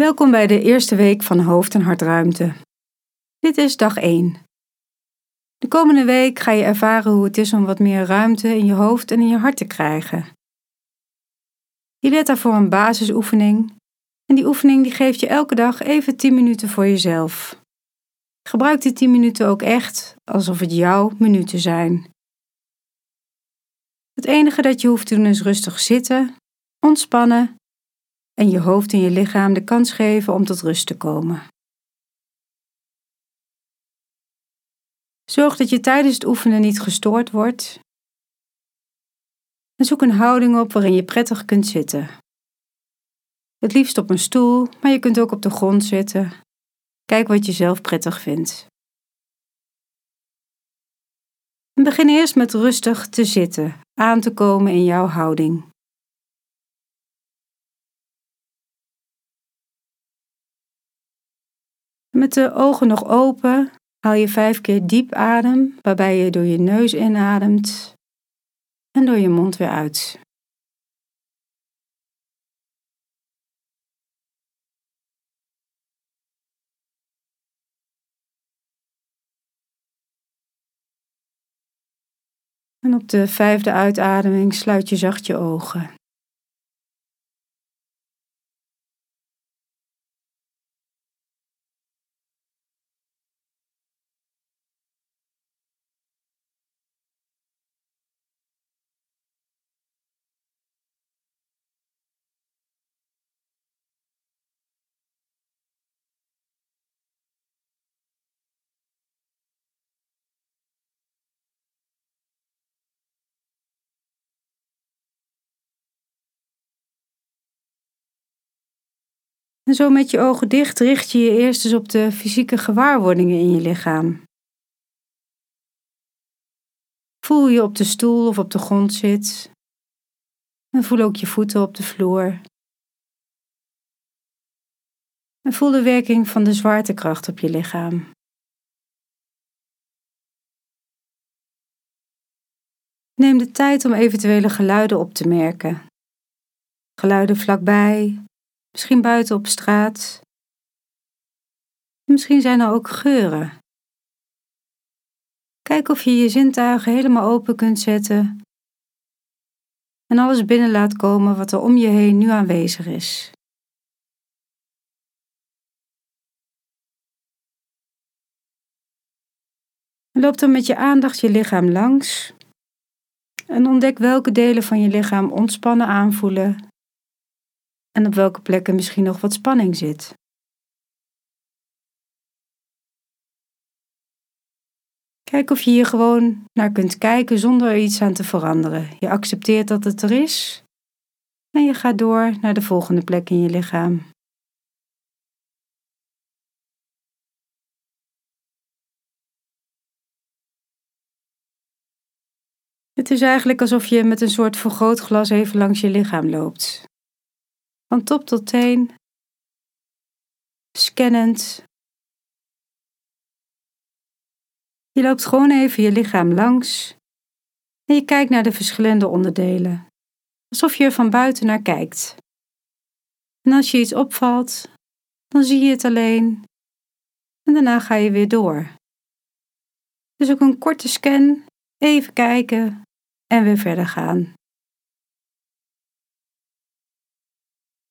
Welkom bij de eerste week van Hoofd- en Hartruimte. Dit is dag 1. De komende week ga je ervaren hoe het is om wat meer ruimte in je hoofd en in je hart te krijgen. Je leert daarvoor een basisoefening en die oefening die geeft je elke dag even 10 minuten voor jezelf. Gebruik die 10 minuten ook echt alsof het jouw minuten zijn. Het enige dat je hoeft te doen is rustig zitten, ontspannen en je hoofd en je lichaam de kans geven om tot rust te komen. Zorg dat je tijdens het oefenen niet gestoord wordt. En zoek een houding op waarin je prettig kunt zitten. Het liefst op een stoel, maar je kunt ook op de grond zitten. Kijk wat je zelf prettig vindt. En begin eerst met rustig te zitten, aan te komen in jouw houding. Met de ogen nog open haal je vijf keer diep adem, waarbij je door je neus inademt en door je mond weer uit. En op de vijfde uitademing sluit je zacht je ogen. En zo met je ogen dicht richt je je eerst eens op de fysieke gewaarwordingen in je lichaam. Voel je op de stoel of op de grond zit. En voel ook je voeten op de vloer. En voel de werking van de zwaartekracht op je lichaam. Neem de tijd om eventuele geluiden op te merken. Geluiden vlakbij, Misschien buiten op straat. Misschien zijn er ook geuren. Kijk of je je zintuigen helemaal open kunt zetten en alles binnen laat komen wat er om je heen nu aanwezig is. Loop dan met je aandacht je lichaam langs en ontdek welke delen van je lichaam ontspannen aanvoelen en op welke plekken misschien nog wat spanning zit. Kijk of je hier gewoon naar kunt kijken zonder er iets aan te veranderen. Je accepteert dat het er is en je gaat door naar de volgende plek in je lichaam. Het is eigenlijk alsof je met een soort vergrootglas even langs je lichaam loopt van top tot teen, scannend. Je loopt gewoon even je lichaam langs en je kijkt naar de verschillende onderdelen, alsof je er van buiten naar kijkt. En als je iets opvalt, dan zie je het alleen en daarna ga je weer door. Dus ook een korte scan, even kijken en weer verder gaan.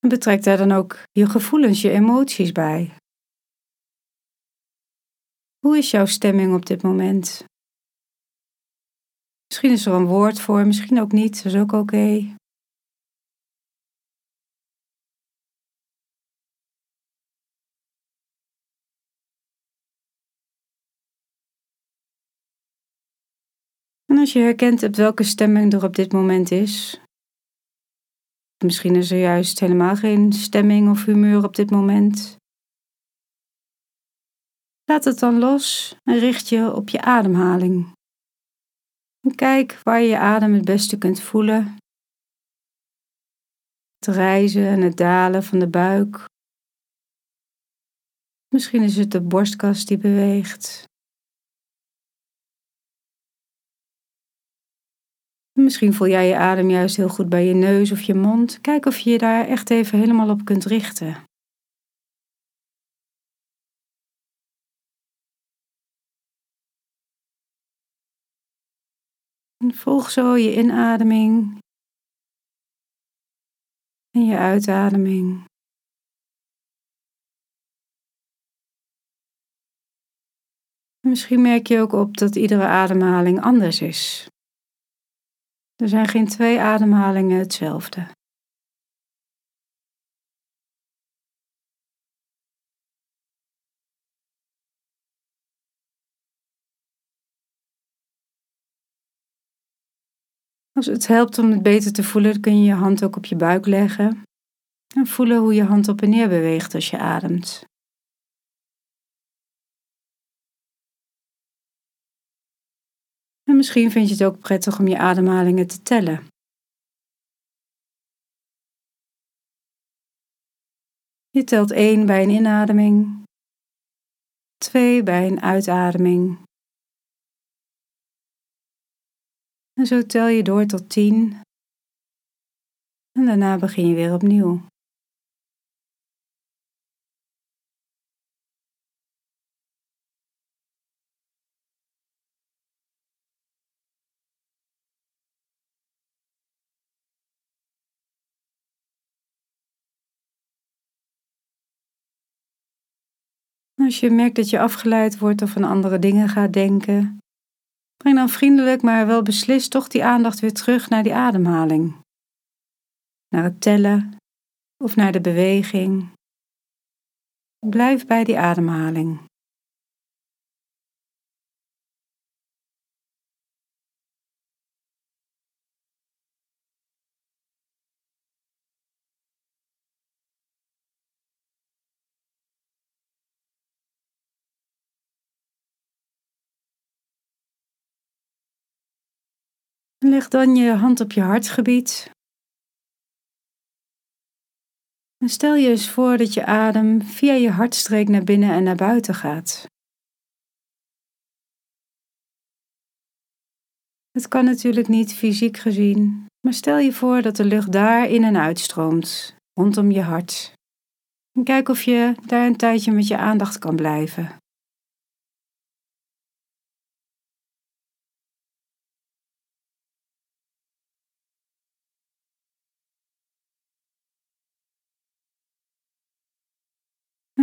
Betrek daar dan ook je gevoelens, je emoties bij. Hoe is jouw stemming op dit moment? Misschien is er een woord voor, misschien ook niet, dat is ook oké. En als je herkent op welke stemming er op dit moment is, Misschien is er juist helemaal geen stemming of humeur op dit moment. Laat het dan los en richt je op je ademhaling. En kijk waar je je adem het beste kunt voelen. Het rijzen en het dalen van de buik. Misschien is het de borstkas die beweegt. Misschien voel jij je adem juist heel goed bij je neus of je mond. Kijk of je je daar echt even helemaal op kunt richten. Volg zo je inademing en je uitademing. Misschien merk je ook op dat iedere ademhaling anders is. Er zijn geen twee ademhalingen hetzelfde. Als het helpt om het beter te voelen, kun je je hand ook op je buik leggen en voelen hoe je hand op en neer beweegt als je ademt. Misschien vind je het ook prettig om je ademhalingen te tellen. Je telt 1 bij een inademing, 2 bij een uitademing. En zo tel je door tot 10. En daarna begin je weer opnieuw. Als je merkt dat je afgeleid wordt of aan andere dingen gaat denken, breng dan vriendelijk, maar wel beslist toch die aandacht weer terug naar die ademhaling. Naar het tellen of naar de beweging. Blijf bij die ademhaling. Leg dan je hand op je hartgebied. En stel je eens voor dat je adem via je hartstreek naar binnen en naar buiten gaat. Het kan natuurlijk niet fysiek gezien, maar stel je voor dat de lucht daar in en uitstroomt, rondom je hart. Kijk of je daar een tijdje met je aandacht kan blijven.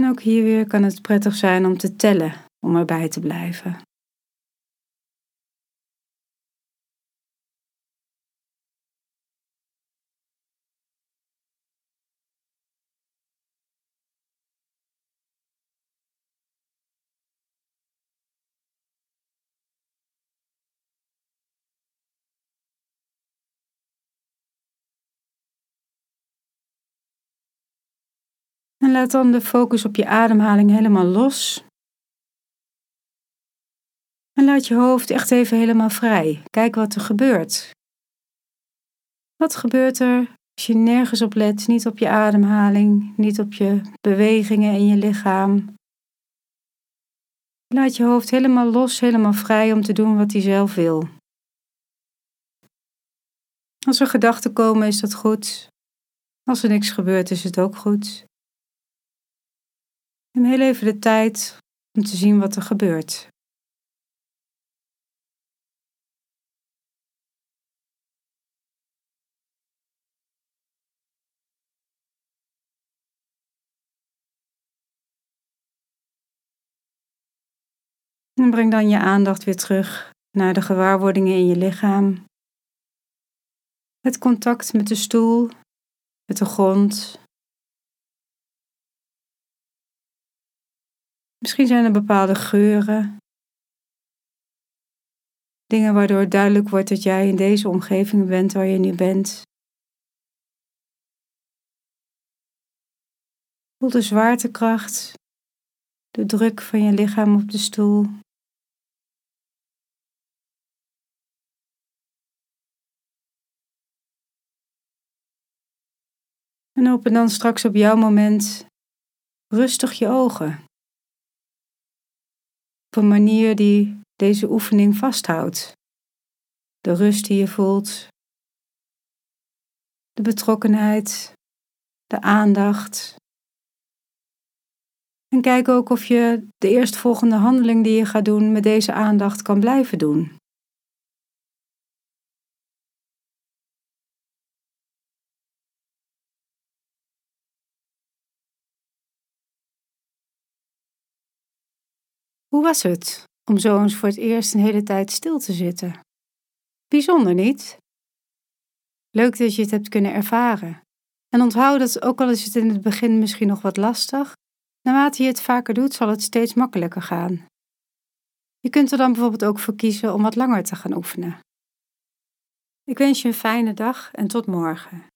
Ook hier weer kan het prettig zijn om te tellen, om erbij te blijven. En laat dan de focus op je ademhaling helemaal los. En laat je hoofd echt even helemaal vrij. Kijk wat er gebeurt. Wat gebeurt er als je nergens op let, niet op je ademhaling, niet op je bewegingen in je lichaam? Laat je hoofd helemaal los, helemaal vrij om te doen wat hij zelf wil. Als er gedachten komen, is dat goed. Als er niks gebeurt, is het ook goed. Neem heel even de tijd om te zien wat er gebeurt. En breng dan je aandacht weer terug naar de gewaarwordingen in je lichaam. Het contact met de stoel, met de grond, Misschien zijn er bepaalde geuren, dingen waardoor het duidelijk wordt dat jij in deze omgeving bent waar je nu bent. Voel de zwaartekracht, de druk van je lichaam op de stoel. En open dan straks op jouw moment rustig je ogen een manier die deze oefening vasthoudt. De rust die je voelt, de betrokkenheid, de aandacht. En kijk ook of je de eerstvolgende handeling die je gaat doen met deze aandacht kan blijven doen. Hoe was het om zo eens voor het eerst een hele tijd stil te zitten? Bijzonder niet? Leuk dat je het hebt kunnen ervaren. En onthoud dat ook al is het in het begin misschien nog wat lastig, naarmate je het vaker doet, zal het steeds makkelijker gaan. Je kunt er dan bijvoorbeeld ook voor kiezen om wat langer te gaan oefenen. Ik wens je een fijne dag en tot morgen.